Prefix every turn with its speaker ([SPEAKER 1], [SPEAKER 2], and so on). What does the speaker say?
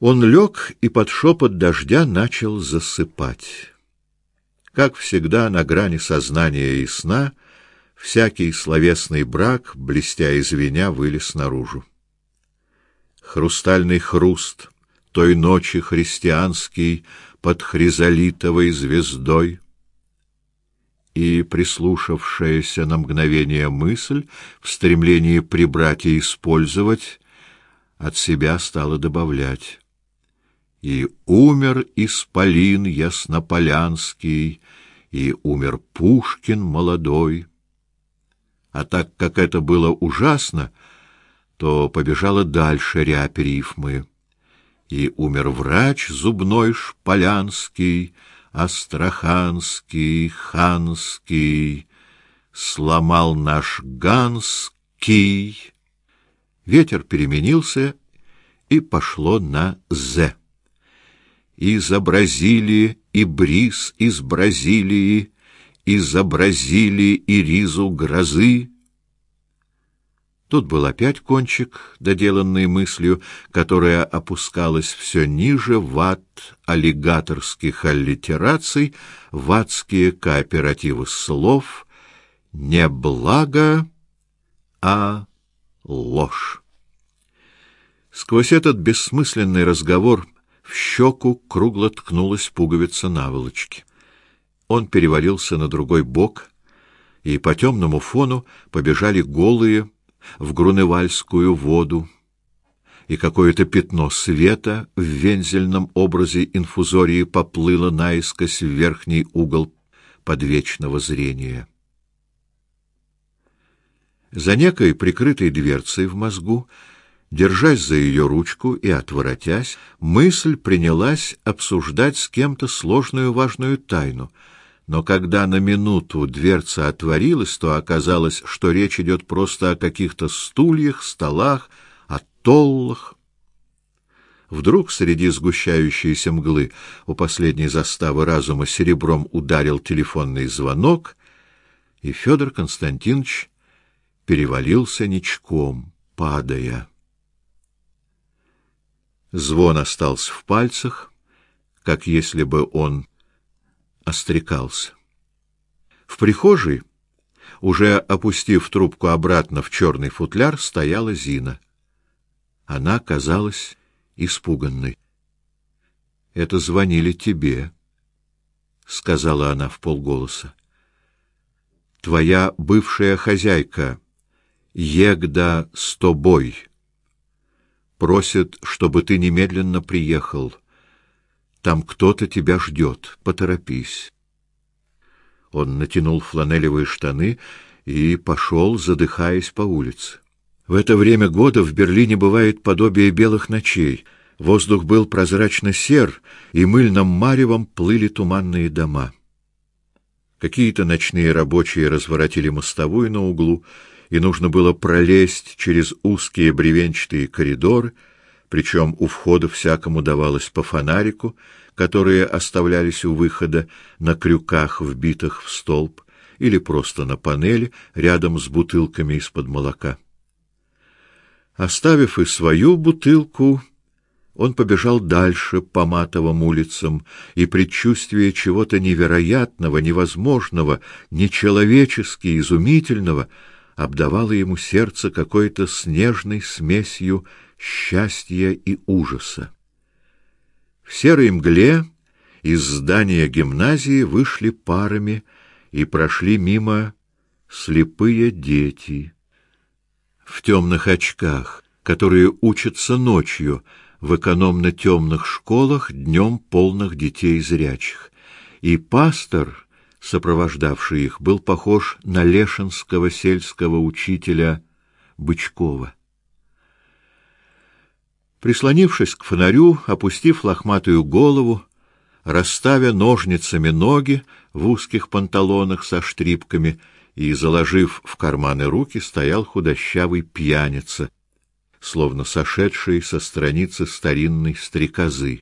[SPEAKER 1] Он лег и под шепот дождя начал засыпать. Как всегда, на грани сознания и сна, всякий словесный брак, блестя и звеня, вылез наружу. Хрустальный хруст той ночи христианский под хризолитовой звездой и прислушавшаяся на мгновение мысль в стремлении прибрать и использовать от себя стала добавлять и умер исполин яснополянский, и умер Пушкин молодой. А так как это было ужасно, то побежала дальше рябь рифмы. И умер врач зубной шполянский, астраханский, ханский, сломал наш ганский. Ветер переменился, и пошло на «з» изобразили и бриз из Бразилии, изобразили и ризу грозы. Тут был опять кончик, доделанный мыслью, которая опускалась все ниже в ад аллигаторских аллитераций, в адские кооперативы слов, не благо, а ложь. Сквозь этот бессмысленный разговор в щеку кругло ткнулась пуговица наволочки. Он перевалился на другой бок, и по темному фону побежали голые в груневальскую воду, и какое-то пятно света в вензельном образе инфузории поплыло наискось в верхний угол подвечного зрения. За некой прикрытой дверцей в мозгу Держась за ее ручку и отворотясь, мысль принялась обсуждать с кем-то сложную важную тайну. Но когда на минуту дверца отворилась, то оказалось, что речь идет просто о каких-то стульях, столах, о толлах. Вдруг среди сгущающейся мглы у последней заставы разума серебром ударил телефонный звонок, и Федор Константинович перевалился ничком, падая. Звон остался в пальцах, как если бы он острекался. В прихожей, уже опустив трубку обратно в черный футляр, стояла Зина. Она казалась испуганной. Это звонили тебе, сказала она в полголоса. Твоя бывшая хозяйка Егда с тобой просит, чтобы ты немедленно приехал. Там кто-то тебя ждет. Поторопись. Он натянул фланелевые штаны и пошел, задыхаясь по улице. В это время года в Берлине бывает подобие белых ночей. Воздух был прозрачно сер, и мыльным маревом плыли туманные дома. Какие-то ночные рабочие разворотили мостовую на углу, и нужно было пролезть через узкие бревенчатые коридоры, причем у входа всякому давалось по фонарику, которые оставлялись у выхода на крюках, вбитых в столб, или просто на панели рядом с бутылками из-под молока. Оставив и свою бутылку, он побежал дальше по матовым улицам, и предчувствие чего-то невероятного, невозможного, нечеловечески изумительного — обдавало ему сердце какой-то снежной смесью счастья и ужаса. В серой мгле из здания гимназии вышли парами и прошли мимо слепые дети в темных очках, которые учатся ночью в экономно темных школах, днем полных детей зрячих. И пастор сопровождавший их, был похож на лешинского сельского учителя Бычкова. Прислонившись к фонарю, опустив лохматую голову, расставя ножницами ноги в узких панталонах со штрипками и заложив в карманы руки, стоял худощавый пьяница, словно сошедший со страницы старинной стрекозы.